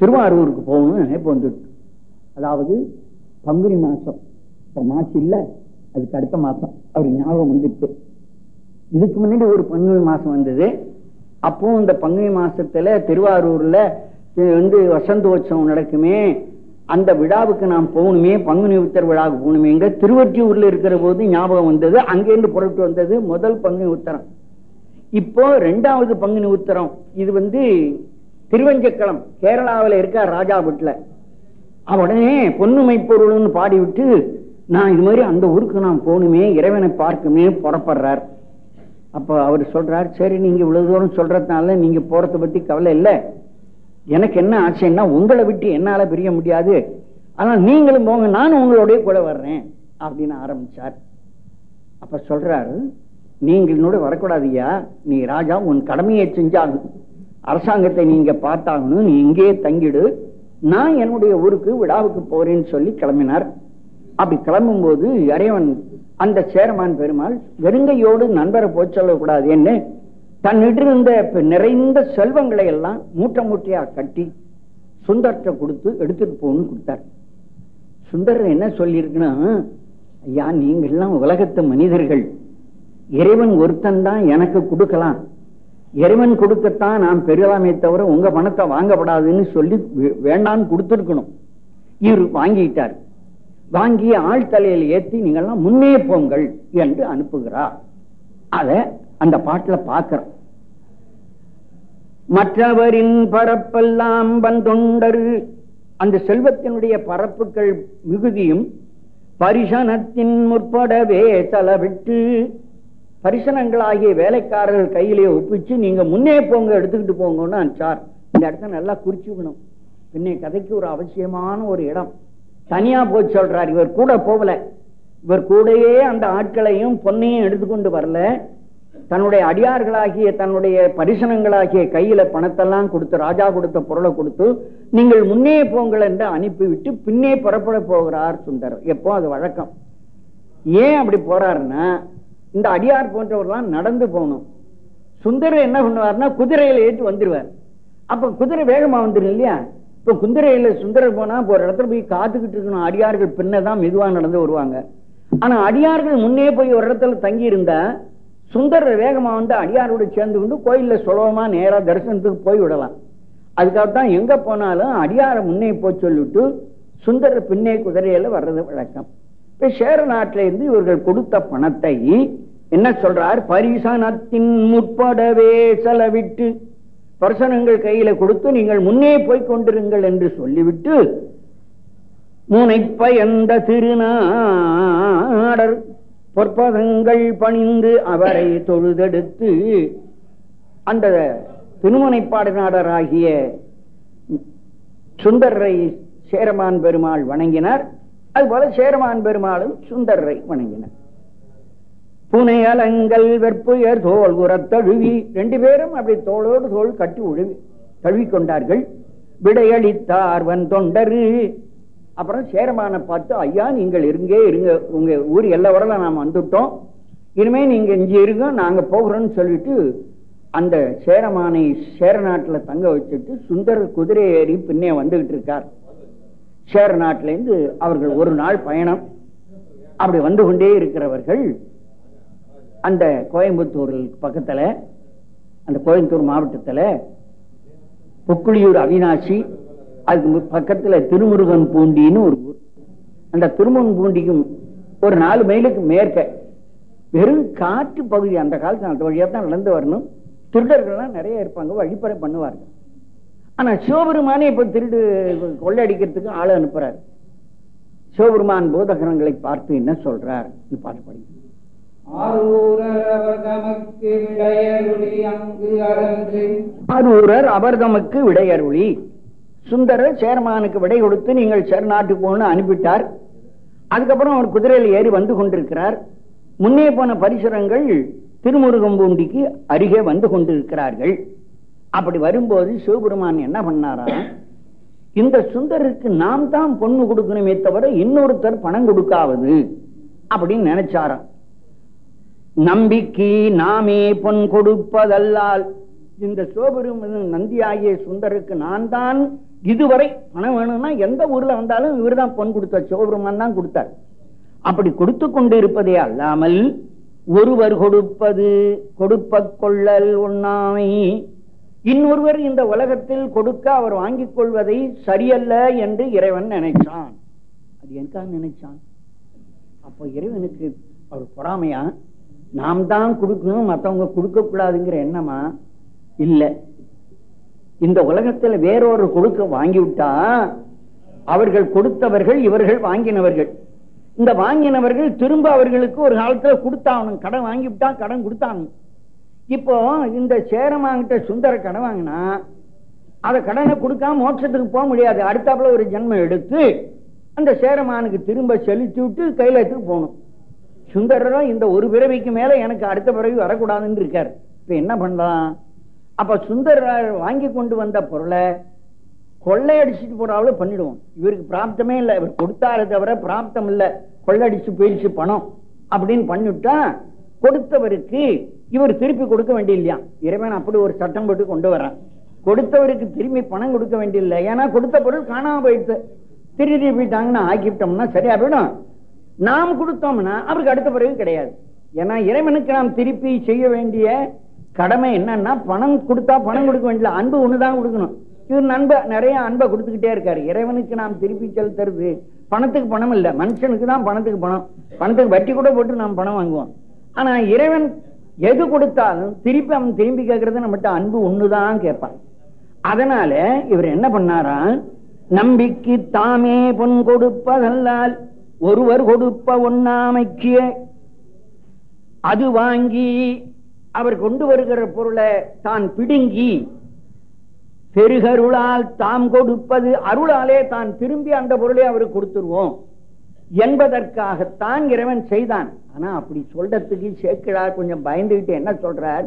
திருவாரூருக்கு போகணும்னு நினைப்பு வந்துட்டு. அதாவது பங்குனி மாசம். இப்போ மாசம் இல்லை அதுக்கு அடுத்த மாசம். அவர் ஞாபகம் வந்துட்டு. இதுக்கு முன்னாடி ஒரு பங்குனி மாசம் வந்தது. அப்போ இந்த பங்குனி மாசத்துல திருவாரூர்ல வந்து வசந்தோற்சவம் நடக்குமே. அந்த விழாவுக்கு நாம் போகணுமே பங்குனி உத்தர் விழாவுக்கு போகணுமேங்க திருவற்றியூர்ல இருக்கிற போது ஞாபகம் வந்தது. அங்கேருந்து புறப்பட்டு வந்தது முதல் பங்குனி உத்தரம். இப்போ ரெண்டாவது பங்குனி உத்தரம். இது வந்து திருவஞ்சக்கலம் கேரளாவில் இருக்கார் ராஜா வீட்டில். அவடனே பொன்னுமை பொருள்னு பாடிவிட்டு நான் இது மாதிரி அந்த ஊருக்கு நான் போகணுமே இறைவனை பார்க்கணுமே புறப்படுறார். அப்போ அவர் சொல்றார் சரி நீங்க இவ்வளவு தூரம் சொல்றதுனால நீங்க போறத பத்தி கவலை இல்லை. எனக்கு என்ன ஆசைன்னா உங்களை விட்டு என்னால பிரிய முடியாது. ஆனால் நீங்களும் போங்க நானும் உங்களோடய கூட வர்றேன் அப்படின்னு ஆரம்பிச்சார். அப்ப சொல்றாரு நீங்கள் என்னோட வரக்கூடாதுயா நீ ராஜா உன் கடமையை செஞ்சாகும் அரசாங்கத்தை நீங்க பார்த்தாங்கன்னு நீ இங்கே தங்கிடு. நான் என்னுடைய ஊருக்கு விழாவுக்கு போறேன்னு சொல்லி கிளம்பினார். அப்படி கிளம்பும் போது இறைவன் அந்த சேரமான் பெருமாள் வெறுங்கையோடு நண்பரை போய் சொல்லக்கூடாது என்ன தன்னிட்டிருந்த நிறைந்த செல்வங்களை எல்லாம் மூட்டை மூட்டையா கட்டி சுந்தர்கிட்ட கொடுத்து எடுத்துட்டு போகணும்னு கொடுத்தார். சுந்தர் என்ன சொல்லியிருக்குன்னா ஐயா நீங்கள்லாம் உலகத்து மனிதர்கள். இறைவன் ஒருத்தன் தான் எனக்கு கொடுக்கலாம். இறைவன் கொடுக்கத்தான் நான் பெருகலாமே தவிர உங்க பணத்தை வாங்கப்படாதுன்னு சொல்லி வேண்டான்னு கொடுத்துருக்கணும். இவர் வாங்கிட்டார். வாங்கி ஆள் தலையில் ஏற்றி நீங்கள்லாம் முன்னே போங்கள் என்று அனுப்புகிறார். அத அந்த பாட்டுல பார்க்கிறோம் மற்றவரின் பரப்பெல்லாம் வந்தொண்டரு. அந்த செல்வத்தினுடைய பரப்புகள் மிகுதியும் பரிசனத்தின் முற்படவே தலவிட்டு பரிசனங்களாகிய வேலைக்காரர்கள் கையிலேயே ஒப்பிச்சு நீங்க முன்னே போங்க எடுத்துக்கிட்டு போங்கன்னு அனுப்பிச்சார். இந்த இடத்த நல்லா குறிச்சுக்கணும். பின்னே கதைக்கு ஒரு அவசியமான ஒரு இடம். தனியா போய் சொல்றார் இவர் கூட போகல. இவர் கூடயே அந்த ஆட்களையும் பொன்னையும் எடுத்துக்கொண்டு வரல. தன்னுடைய அடியார்களாகிய தன்னுடைய பரிசனங்களாகிய கையில பணத்தெல்லாம் கொடுத்து ராஜா கொடுத்த பொருளை கொடுத்து நீங்கள் முன்னே போங்கள் என்று அனுப்பிவிட்டு பின்னே புறப்பட போகிறார் சுந்தர் எப்போ? அது வழக்கம். ஏன் அப்படி போறாருன்னா இந்த அடியார் போன்றவர்களாம் நடந்து போகணும். சுந்தரர் என்ன பண்ணுவார்னா குதிரையில ஏற்றி வந்துருவார். அப்ப குதிரை வேகமா வந்துடும் இல்லையா? இப்ப குதிரையில சுந்தரர் போனா ஒரு இடத்துல போய் காத்துக்கிட்டு இருக்கணும். அடியார்கள் பின்னதான் மெதுவா நடந்து வருவாங்க. ஆனா அடியார்கள் முன்னே போய் ஒரு இடத்துல தங்கி இருந்தா சுந்தரர் வேகமா வந்து அடியாரோடு சேர்ந்து கொண்டு கோயில்ல சுலபமா நேரா தரிசனத்துக்கு போய் விடலாம். அதுக்காகத்தான் எங்க போனாலும் அடியார முன்னே போய் சொல்லிட்டு சுந்தரர் பின்னே குதிரையில வர்றது வழக்கம். இப்ப சேர நாட்டில இருந்து இவர்கள் கொடுத்த பணத்தை என்ன சொல்றார்? பரிசனத்தின் முற்படவே செலவிட்டு பரிசனங்கள் கையில கொடுத்து நீங்கள் முன்னே போய் கொண்டிருங்கள் என்று சொல்லிவிட்டு முனைப்பயந்த திருநாடர் பொற்பதங்கள் பணிந்து அவரை தொழுதெடுத்து அந்த திருமுனைப்பாடு நாடராகிய சுந்தரரை சேரமான் பெருமாள் வணங்கினார். அதுபோல சேரமான் பெருமாளும் சுந்தரரை வணங்கினார். புனையலங்கள் வெற்புயர் தோல் உரத்தழுவி ரெண்டு பேரும் அப்படி தோளோடு தோல் கட்டி உழுவி தழுவிக்கொண்டார்கள் விடையளித்தார் வன் தொண்டரு. அப்புறம் சேரமான பார்த்து ஐயா நீங்கள் இருங்கே இருங்க. உங்க ஊர் எல்லா வரல நாம் வந்துட்டோம். இனிமே நீங்க இங்க இருங்க நாங்க போகிறோம்னு சொல்லிட்டு அந்த சேரமானை சேர நாட்டுல தங்க வச்சுட்டு சுந்தர குதிரை ஏறி பின்னே வந்துகிட்டு இருக்கார். சேர நாட்டில இருந்து அவர்கள் ஒரு நாள் பயணம். அப்படி வந்து கொண்டே இருக்கிறவர்கள் அந்த கோயம்புத்தூர் பக்கத்துல அந்த கோயம்புத்தூர் மாவட்டத்துல பொக்குளியூர் அவினாசி அதுக்கு பக்கத்துல திருமுருகன் பூண்டின்னு ஒரு ஊர். அந்த திருமுருகன் பூண்டிக்கும் ஒரு நாலு மைலுக்கு மேற்க வெறும் காட்டு பகுதி அந்த காலத்துல அந்த வழியா தான் நடந்து வரணும். திருடர்கள்லாம் நிறைய இருப்பாங்க வழிபறை பண்ணுவார்கள். ஆனா சிவபெருமானே இப்ப திருடு கொள்ளையடிக்கிறதுக்கு ஆளு அனுப்புறாரு. சிவபெருமான் போதகரங்களை பார்த்து என்ன சொல்றார்? பாட்டு படிக்க ஆரூரர் அவர் தமக்கு விடையருளி. சுந்தரர் சேர்மானுக்கு விடை கொடுத்து நீங்கள் சேர் நாட்டுக்கு போகணும்னு அனுப்பிட்டார். அதுக்கப்புறம் அவர் குதிரையில் ஏறி வந்து கொண்டிருக்கிறார். முன்னே போன பரிசுரங்கள் திருமுருகம்பூண்டிக்கு அருகே வந்து கொண்டிருக்கிறார்கள். அப்படி வரும்போது சிவபெருமான் என்ன பண்ணாரா? இந்த சுந்தருக்கு நாம் தான் பொண்ணு கொடுக்கணுமே தவிர இன்னொருத்தர் பணம் கொடுக்காவது அப்படின்னு நினைச்சாராம் நம்பிக்கை நாமே பொன் கொடுப்பதல்லால் இந்த சோபெரும் நந்தியாகிய சுந்தருக்கு நான் தான் இதுவரை பணம் வேணும்னா எந்த ஊர்ல வந்தாலும் இவர் தான் பொன் கொடுத்தார் சிவபெருமான் தான் கொடுத்தார். அப்படி கொடுத்து கொண்டு இருப்பதே அல்லாமல் ஒருவர் கொடுப்பது கொடுப்ப கொள்ளல் உண்ணாமை இன்னொருவர் இந்த உலகத்தில் கொடுக்க அவர் வாங்கிக் கொள்வதை சரியல்ல என்று இறைவன் நினைச்சான். அது எனக்காக நினைச்சான்? அப்போ இறைவனுக்கு அவர் பொறாமையா? நாம் தான் கொடுக்கணும் மற்றவங்க கொடுக்க கூடாதுங்கிற எண்ணமா? இல்ல. இந்த உலகத்துல வேறொரு கொடுக்க வாங்கிவிட்டா அவர்கள் கொடுத்தவர்கள் இவர்கள் வாங்கினவர்கள். இந்த வாங்கினவர்கள் திரும்ப அவர்களுக்கு ஒரு காலத்துல கொடுத்தாகணும். கடன் வாங்கிவிட்டா கடன் கொடுத்தாங்க இப்போ இந்த சேரமாங்கிட்ட சுந்தர கடன் வாங்கினா அதை கடனை கொடுக்காம மோட்சத்துக்கு போக முடியாது. அடுத்தாப்புல ஒரு ஜென்மம் எடுத்து அந்த சேரமானுக்கு திரும்ப செலுத்தி விட்டு கைலாயத்துக்கு போகணும். சுந்தரரும் இந்த ஒரு பிறவிக்கு மேல எனக்கு அடுத்த பிறவி வரக்கூடாதுன்னு இருக்காரு. இப்ப என்ன பண்ணலாம்? அப்ப சுந்தரர் வாங்கி கொண்டு வந்த பொருளை கொள்ளையடிச்சிட்டு போறாவள பண்ணிடுவோம். இவருக்கு பிராப்தமே இல்லை. இவர் கொடுத்தாரு தவிர பிராப்தம் இல்லை. கொள்ளடிச்சு போயிடுச்சு பணம் அப்படின்னு பண்ணிவிட்டா கொடுத்தவருக்கு இவர் திருப்பி கொடுக்க வேண்டிய இறைவன் அப்படி ஒரு சட்டம் போட்டு கொண்டு வர்றான் கொடுத்தவருக்கு திரும்பி பணம் கொடுக்க வேண்டியதில்லை ஏன்னா கொடுத்த பொருள் காணாம போயிடுச்சு திருப்பி போயிட்டாங்கன்னா ஆக்கிவிட்டோம்னா சரியா போயிடும். நாம் கொடுத்தோம்னா அவருக்கு அடுத்த பிறகு கிடையாது. ஏன்னா இறைவனுக்கு நாம் திருப்பி செய்ய வேண்டிய கடமை என்னன்னா பணம் கொடுத்தா பணம் கொடுக்க வேண்டிய அன்பு ஒண்ணுதான் கொடுக்கணும். இவர் அன்ப நிறைய அன்பை கொடுத்துக்கிட்டே இருக்காரு. இறைவனுக்கு நாம் திருப்பி செலுத்துறது பணத்துக்கு பணம் இல்ல. மனுஷனுக்கு தான் பணத்துக்கு பணம். பணத்துக்கு வட்டி கூட போட்டு நாம் பணம் வாங்குவோம். ஆனா இறைவன் எது கொடுத்தாலும் திருப்பி அவன் திரும்பி கேட்கறது நம்மகிட்ட அன்பு ஒண்ணுதான் கேட்பான். அதனால இவர் என்ன பண்ணாரா? நம்பிக்கை தாமே பொன் கொடுப்பதல்லால் ஒருவர் கொடுப்ப ஒன்னாமைக்கு அது வாங்கி அவர் கொண்டு வருகிற பொருளை தான் பிடுங்கி பெருகருளால் தாம் கொடுப்பது அருளாலே தான் திரும்பி அந்த பொருளை அவருக்கு கொடுத்துருவோம். என்பதற்காகத்தான் இறைவன் செய்தான். ஆனா அப்படி சொல்றதுக்கு சேக்கிழார் கொஞ்சம் பயந்துகிட்டு என்ன சொல்றார்?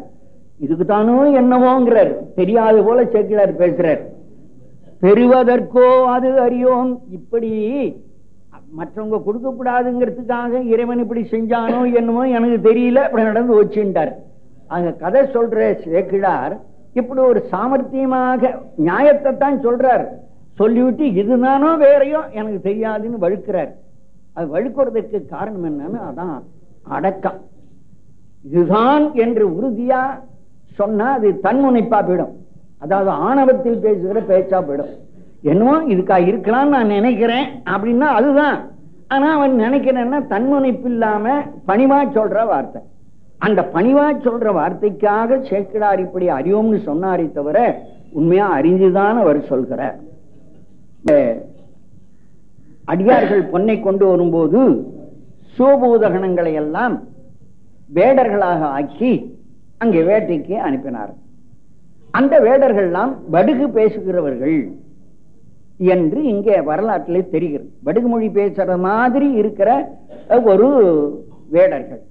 இதுக்கு தானோ என்னவோங்கிறார். தெரியாது போல சேக்கிழார் பேசுறார். பெறுவதற்கோ அது அறியோம். இப்படி மற்றவங்க கொடுக்க கூடாதுங்கிறதுக்காக இறைவன் இப்படி செஞ்சானோ என்னமோ எனக்கு தெரியல. அப்படி நடந்து வச்சுட்டார் அங்க கதை சொல்ற சேக்கிழார் இப்படி ஒரு சாமர்த்தியமாக நியாயத்தை தான் சொல்றார். சொல்லிவிட்டு இதுதானோ வேறையோ? எனக்கு தெரியாதுன்னு வழுக்கிறார். அது வழுக்கிறதுக்கு காரணம் என்னன்னு அதான் அடக்கம். இதுதான் என்று உறுதியா சொன்னா அது தன்முனைப்பா போயிடும். அதாவது ஆணவத்தில் பேசுகிற பேச்சா போயிடும். என்னமோ இதுக்கா இருக்கலாம் நான் நினைக்கிறேன் அப்படின்னா அதுதான். ஆனா அவன் நினைக்கிறேன்னா தன்முனைப்பு இல்லாம பணிவா சொல்ற வார்த்தை. அந்த பணிவா சொல்ற வார்த்தைக்காக சேக்கிடார் இப்படி அறிவோம்னு சொன்னாரே தவிர உண்மையா அறிஞ்சுதான் அவர் சொல்கிறார். அடியார்கள் பொன்னை கொண்டு வரும்போது சோபூதகணங்களை எல்லாம் வேடர்களாக ஆக்கி அங்கே வேட்டைக்கு அனுப்பினார். அந்த வேடர்கள்லாம் படுகு பேசுகிறவர்கள் என்று இங்கே வரலாற்றிலே தெரிகிறது. படுகு மொழி பேசுற மாதிரி இருக்கிற ஒரு வேடர்கள்.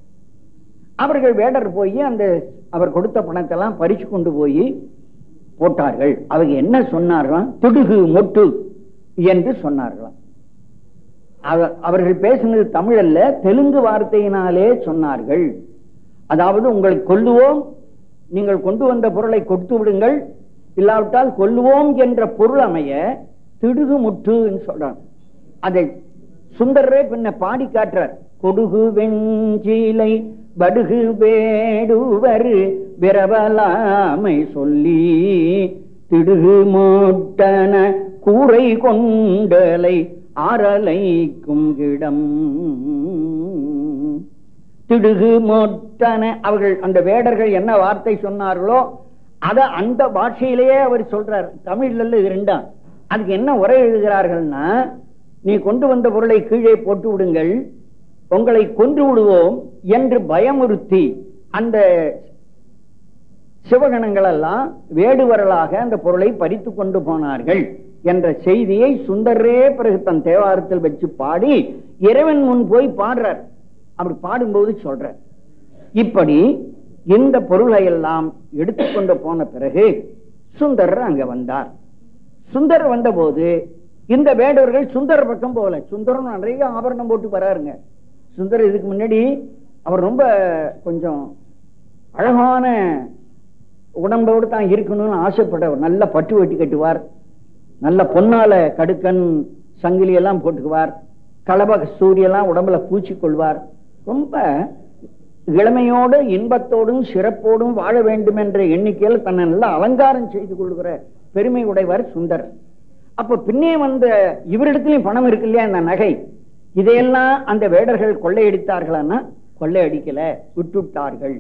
அவர்கள் வேடர் போய் அந்த அவர் கொடுத்த பணத்தை எல்லாம் பறிச்சு கொண்டு போய் போட்டார்கள். அவங்க என்ன சொன்னார்களாம்? துடுகு மொட்டு என்று சொன்னார்களாம். அவர்கள் பேசினது தமிழ் அல்ல தெலுங்கு வார்த்தையினாலே சொன்னார்கள். அதாவது உங்களை கொல்லுவோம் நீங்கள் கொண்டு வந்த பொருளை கொடுத்து விடுங்கள் இல்லாவிட்டால் கொல்லுவோம் என்ற பொருள் அமைய திடுகு முட்டு சொல்றாங்க. அதை சுந்தரே பின்ன பாடி காட்டுறார். கொடுகு வெஞ்சிலை படுகு வேடுவர் விரவலாமை சொல்லி திடுகு மூட்டன கூரை கொண்டலை அறலைக்கும் இடம். திடுகு மோட்டன. அவர்கள் அந்த வேடர்கள் என்ன வார்த்தை சொன்னார்களோ அத அந்த பாஷையிலேயே அவர் சொல்றார். தமிழ்ல இது ரெண்டா அதுக்கு என்ன உரை எழுதுகிறார்கள்னா நீ கொண்டு வந்த பொருளை கீழே போட்டு விடுங்கள் உங்களை கொன்று விடுவோம் என்று பயமுறுத்தி அந்த சிவகணங்கள் எல்லாம் வேடுவரலாக அந்த பொருளை பறித்து கொண்டு போனார்கள். என்ற செய்தியை சுந்தரே பிறகு தன் தேவாரத்தில் வச்சு பாடி இறைவன் முன் போய் பாடுறார். அப்படி பாடும்போது சொல்றார். இப்படி இந்த பொருளை எல்லாம் எடுத்துக்கொண்டு போன பிறகு சுந்தரர் அங்க வந்தார். சுந்தர் வந்த போது இந்த வேடவர்கள் சுந்தர பக்கம் போகல. சுந்தரம் நிறைய ஆபரணம் போட்டு வராருங்க. சுந்தர் இதுக்கு முன்னாடி அவர் ரொம்ப கொஞ்சம் அழகான உடம்போடு தான் இருக்கணும்னு ஆசைப்பட்டவர். நல்ல பட்டு வெட்டி கட்டுவார். நல்ல பொன்னால கடுக்கன் சங்கிலி எல்லாம் போட்டுக்குவார். கலப சூரியெல்லாம் உடம்புல பூச்சி கொள்வார் ரொம்ப இளமையோடு இன்பத்தோடும் சிறப்போடும் வாழ வேண்டும் என்ற எண்ணிக்கையில் தன்னை நல்லா அலங்காரம் செய்து கொள்கிற பெருமை உடையவர் சுந்தர். அப்ப பின்னே வந்த இவரிடத்திலையும் பணம் இருக்கு இல்லையா இந்த நகை? இதையெல்லாம் அந்த வேடர்கள் கொள்ளையடித்தார்களான்னா கொள்ளையடிக்கல விட்டுவிட்டார்கள்.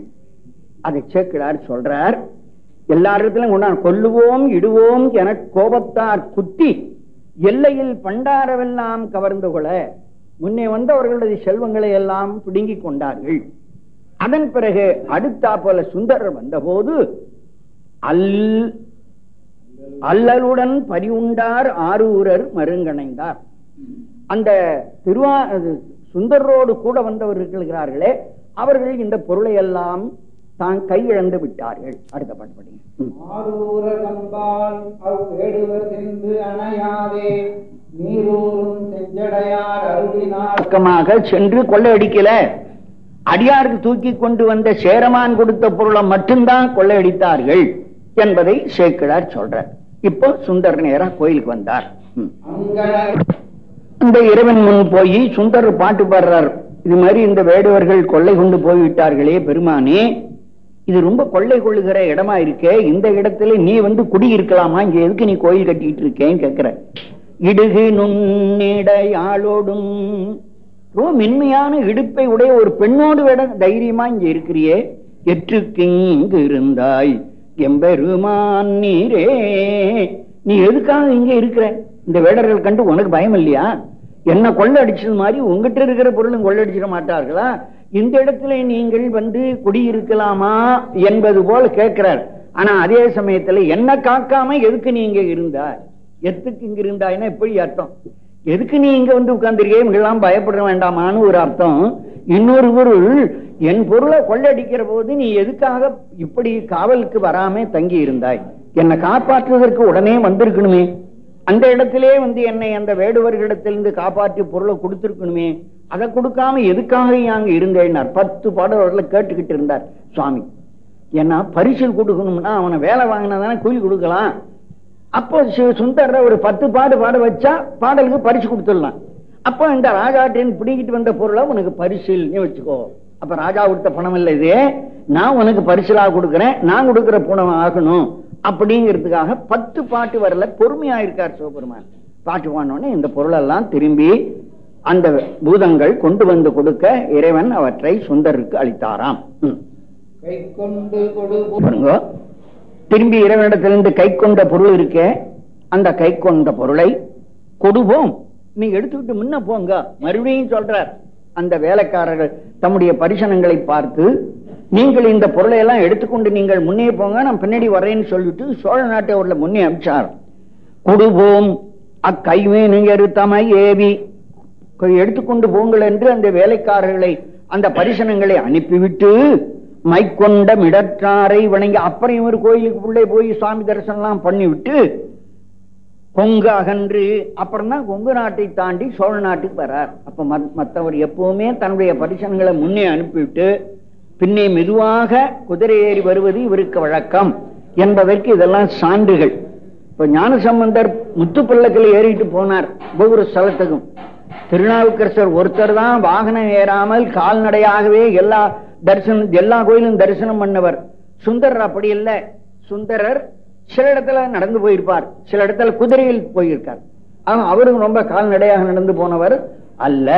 அதை சேக்கிடார் சொல்றார் எல்லாரிடத்திலும் கொண்டான் கொல்லுவோம் இடுவோம் என கோபத்தார் குத்தி எல்லையில் பண்டாரவெல்லாம் கவர்ந்து கொள்ள முன்னே வந்தவர்களுடைய செல்வங்களை எல்லாம் பிடுங்கிக் கொண்டார்கள். அதன் பிறகு அடுத்தா போல சுந்தரர் வந்தபோது அல் அல்லலுடன் பரிவுண்டார் ஆரூரர் மருங்கணைந்தார். அந்த திருவா சுந்தரோடு கூட வந்தவர் இருக்கிறார்களே அவர்கள் இந்த பொருளை எல்லாம் தான் கையிழந்து விட்டார்கள். அடுத்த பாட்டு பக்கமாக சென்று கொள்ளையடிக்கல. அடியாருக்கு தூக்கி கொண்டு வந்த சேரமான் கொடுத்த பொருளை மட்டும்தான் கொள்ளையடித்தார்கள் என்பதை சேக்கிழார் சொல்றார். இப்போ சுந்தர் நேரா கோயிலுக்கு வந்தார். இந்த இறைவன் முன் போய் சுந்தர் பாட்டு பாடுறார். இது மாதிரி இந்த வேடுவர்கள் கொள்ளை கொண்டு போய்விட்டார்களே பெருமானே. இது ரொம்ப கொள்ளை கொள்ளுகிற இடமா இருக்கே இந்த இடத்துல நீ வந்து குடியிருக்கலாமா? இங்க எதுக்கு நீ கோயில் கட்டிட்டு இருக்கேன்னு கேக்குற. இடுகு நுண்ணிடையாளோடும் ரொம்ப மென்மையான இடுப்பை உடைய ஒரு பெண்ணோடு விட தைரியமா இங்க இருக்கிறியே. எற்றுக்கு இங்கு இருந்தாய் எம்பெருமான் நீரே. நீ எதுக்காக இங்க இருக்கிற? இந்த வேடர்கள் கண்டு உனக்கு பயம் இல்லையா? என்ன கொள்ளை அடிச்சது மாதிரி உங்ககிட்ட இருக்கிற பொருளும் கொள்ளடிச்சிட மாட்டார்களா? இந்த இடத்துல நீங்கள் வந்து குடியிருக்கலாமா என்பது போல கேட்கிறார். ஆனா அதே சமயத்துல என்ன காக்காம எதுக்கு நீங்க இருந்தாய்? எதுக்கு இங்க இருந்தாய்னா எப்படி அர்த்தம். எதுக்கு நீ இங்க வந்து உட்கார்ந்துருக்கே பயப்பட வேண்டாமான்னு ஒரு அர்த்தம். இன்னொரு பொருள் என் பொருளை கொள்ளடிக்கிற போது நீ எதுக்காக இப்படி காவலுக்கு வராம தங்கி இருந்தாய்? என்னை காப்பாற்றுவதற்கு உடனே வந்திருக்கணுமே. அந்த இடத்திலே வந்து என்னை அந்த வேடுவர்களிடத்திலிருந்து காப்பாற்றி பொருளை கொடுத்திருக்கணுமே. அதை கொடுக்காம எதுக்காக அங்க இருந்தேன்னார். பத்து பாடல்களை கேட்டுக்கிட்டு இருந்தார் சுவாமி. ஏன்னா பரிசில் கொடுக்கணும்னா அவனை வேலை வாங்கினாதானே கூலி கொடுக்கலாம். அப்போ சுந்தர ஒரு பத்து பாடு பாட வச்சா பாடலுக்கு பரிசு கொடுத்துடலாம். அப்போ இந்த ராஜாட்டின் பிடிக்கிட்டு வந்த பொருளை உனக்கு பரிசில் நீ வச்சுக்கோ. அப்ப ராஜா கொடுத்த பணம் இல்லை இது. நான் உனக்கு பரிசிலாக கொடுக்குறேன். நான் கொடுக்குற பணம் ஆகணும். அப்படிங்கிறதுக்காக பத்து பாட்டு வரல பொறுமையா இருக்கார் சிவபெருமான். பாட்டு பாடினோடனே இந்த பொருளெல்லாம் திரும்பி அந்த பூதங்கள் கொண்டு வந்து கொடுக்க இறைவன் அவற்றை சுந்தருக்கு அளித்தாராம். திரும்பி இறைவனிடத்திலிருந்து கை கொண்ட பொருள் இருக்கே. அந்த கை கொண்ட பொருளை கொடுவோம் நீ எடுத்துக்கிட்டு முன்ன போங்க. மறுபடியும் சொல்றார். அந்த வேலைக்காரர்கள் தம்முடைய பரிசனங்களை பார்த்து நீங்கள் இந்த பொருளை எல்லாம் எடுத்துக்கொண்டு நீங்கள் முன்னே போங்க. நான் பின்னாடி வரேன்னு சொல்லிட்டு சோழ நாட்டை உள்ள முன்னே அமிச்சார். கொடுவோம் அக்கைவேனுயரு தமை ஏவி எடுத்துக்கொண்டு போங்கள் என்று அந்த வேலைக்காரர்களை அந்த பரிசனங்களை அனுப்பிவிட்டு மைக்கொண்ட மிடற்றாரை வணங்கி அப்புறம் இவர் கோயிலுக்கு உள்ளே போய் சுவாமி தரிசனம் பண்ணிவிட்டு கொங்கு அகன்று அப்புறம் தான் கொங்கு நாட்டை தாண்டி சோழ நாட்டுக்கு வரார். அப்ப மத்- மத்தவர் எப்பவுமே தன்னுடைய பரிசனங்களை முன்னே அனுப்பிவிட்டு பின்னே மெதுவாக குதிரை ஏறி வருவது இவருக்கு வழக்கம் என்பதற்கு இதெல்லாம் சான்றுகள். இப்ப ஞானசம்பந்தர் முத்துப்பள்ளக்கில் ஏறிட்டு போனார் ஒவ்வொரு ஸ்தலத்துக்கும். திருநாவுக்கரசர் ஒருத்தர் தான் வாகனம் ஏறாமல் கால்நடையாகவே எல்லா தரிசனம் எல்லா கோயிலும் தரிசனம் பண்ணவர். சுந்தரர் அப்படி இல்லை. சுந்தரர் சில இடத்துல நடந்து போயிருப்பார். சில இடத்துல குதிரையில் போயிருக்கார். அவரும் ரொம்ப கால்நடையாக நடந்து போனவர் அல்ல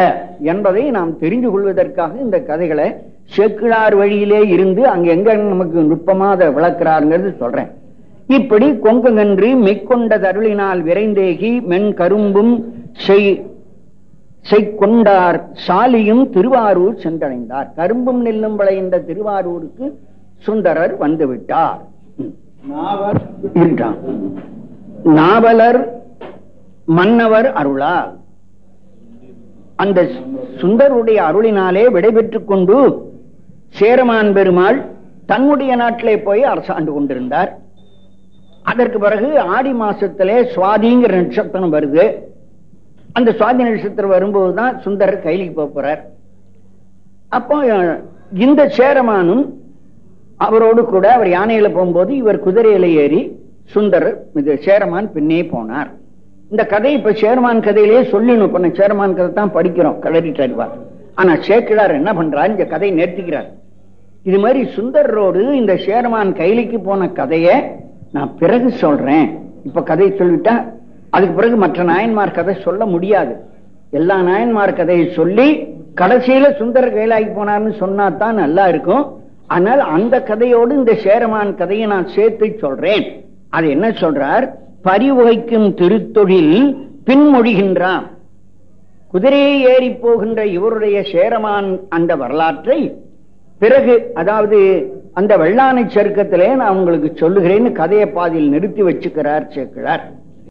என்பதை நாம் தெரிந்து கொள்வதற்காக இந்த கதைகளை சேக்கிழார் வழியிலே இருந்து அங்க எங்க நமக்கு நுட்பமா அதை விளக்குறாருங்கிறது சொல்றேன். இப்படி கொங்கங்கன்று மெய்கொண்ட தருளினால் விரைந்தேகி மென் கரும்பும் செய் செய்கொண்டார் சாலியும் திருவாரூர் சென்றடைந்தார். கரும்பும் நெல்லும் விளைந்த திருவாரூருக்கு சுந்தரர் வந்து விட்டார் ம். நாவர் இருக்கான் நாவலர் மன்னவர் அருளால். அந்த சுந்தருடைய அருளினாலே விடைபெற்றுக் கொண்டு சேரமான் பெருமாள் தன்னுடைய நாட்டிலே போய் அரசாண்டு கொண்டிருந்தார். அதற்கு பிறகு ஆடி மாசத்திலே சுவாதிங்கிற நட்சத்திரம் வருது. அந்த சுவாதி நட்சத்திரம் வரும்போதுதான் சுந்தரர் கைலிக்கு போக போறார். அப்போ இந்த சேரமானும் அவரோடு கூட அவர் யானையில போகும்போது இவர் குதிரையில ஏறி சுந்தரர் இது சேரமான் பின்னே போனார். இந்த கதை இப்ப சேர்மான் கதையிலேயே சொல்லணும் இப்ப நான் சேர்மான் கதை தான் படிக்கிறோம் கலரிட்டு அறிவார் ஆனா சேக்கிழார் என்ன பண்றார்? இந்த கதையை நிறுத்திக்கிறார். இது மாதிரி சுந்தரோடு இந்த சேர்மான் கைலிக்கு போன கதையை நான் பிறகு சொல்றேன். இப்ப கதை சொல்லிட்டா அதுக்கு பிறகு மற்ற நாயன்மார் கதை சொல்ல முடியாது. எல்லா நாயன்மார் கதையை சொல்லி கடைசியில சுந்தர கைலாகி போனார்னு சொன்னா தான் நல்லா இருக்கும். ஆனால் அந்த கதையோடு இந்த சேரமான் கதையை நான் சேர்த்து சொல்றேன். அது என்ன சொல்றார்? பரிவுகைக்கும் திருத்தொழில் பின்மொழிகின்றான் குதிரையை ஏறி போகின்ற இவருடைய சேரமான் அந்த வரலாற்றை பிறகு அதாவது அந்த வெள்ளானை சருக்கத்திலே நான் உங்களுக்கு சொல்லுகிறேன்னு கதையை பாதியில் நிறுத்தி வச்சுக்கிறார் சேர்க்கிறார்